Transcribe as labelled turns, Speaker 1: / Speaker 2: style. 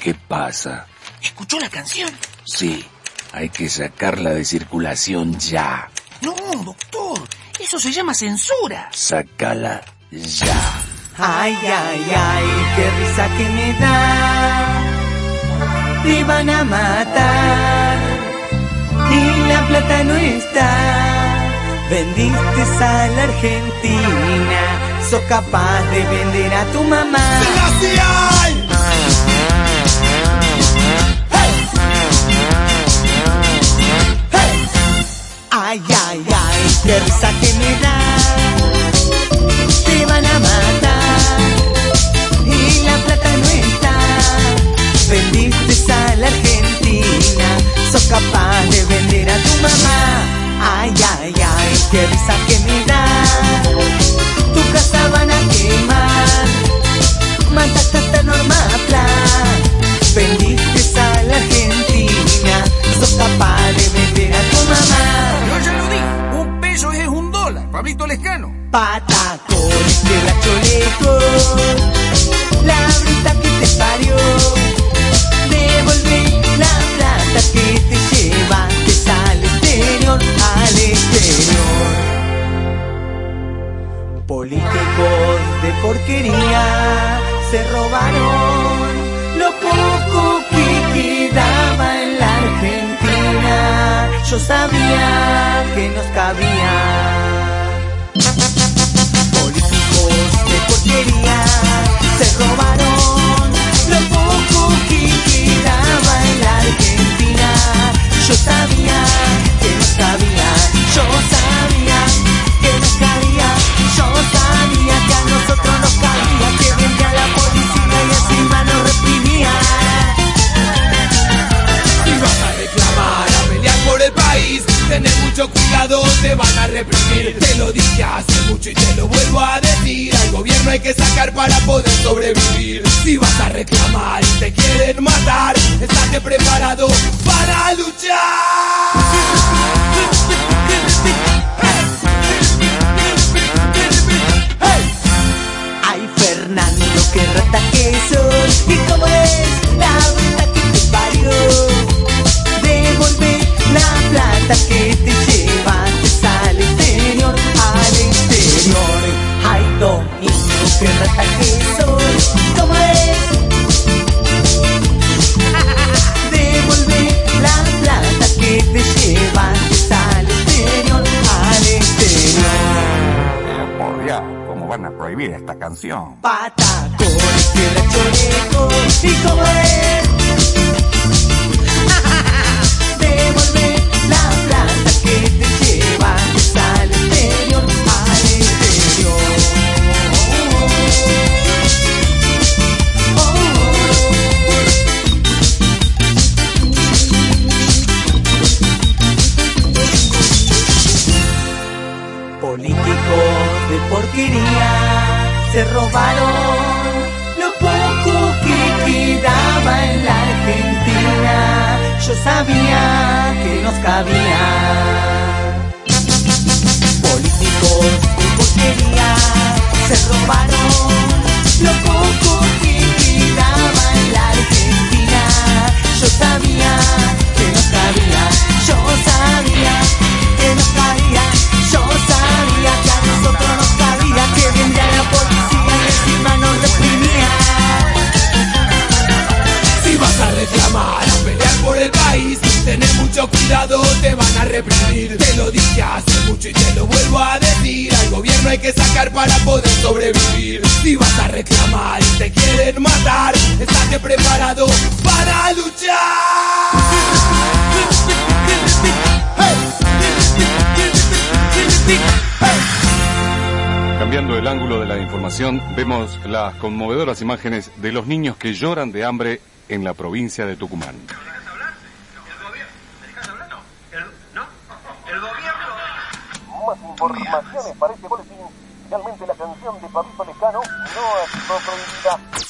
Speaker 1: ¿Qué pasa?
Speaker 2: ¿Escuchó la canción?
Speaker 1: Sí, hay que sacarla de circulación ya.
Speaker 2: No, doctor. Eso se llama censura.
Speaker 1: Sácala ya.
Speaker 3: Ay, ay, ay, qué risa que me da. Te van a matar y la plata no está. Vendiste a la Argentina, sos capaz de vender a tu mamá. Ay, qué risa que me da. Tu casa van a quemar, mataste hasta Norma Plan. Vendiste a la Argentina, sos capaz de vender a tu mamá.
Speaker 2: Yo ya lo dije. Un peso es un dólar. Pablito Lescano.
Speaker 3: Patacones, choletos, la se robaron lo poco que quedaba en la Argentina. Yo sabía que nos cabía
Speaker 4: mucho cuidado, te van a reprimir. Te lo dije hace mucho y te lo vuelvo a decir. Al gobierno hay que sacar para poder sobrevivir. Si vas a reclamar y te quieren matar, estate preparado para luchar.
Speaker 5: Van a prohibir esta canción?
Speaker 3: De porquería. Se robaron
Speaker 4: reprimir. Te lo dije hace mucho y te lo vuelvo a decir. Al gobierno hay que sacar para poder sobrevivir. Si vas a reclamar y te quieren matar, estate preparado para luchar.
Speaker 6: Cambiando el ángulo de la información, vemos las conmovedoras imágenes de los niños que lloran de hambre en la provincia de Tucumán.
Speaker 7: Informaciones para este boletín. Finalmente la canción de Pablito Lescano no ha sido prohibida.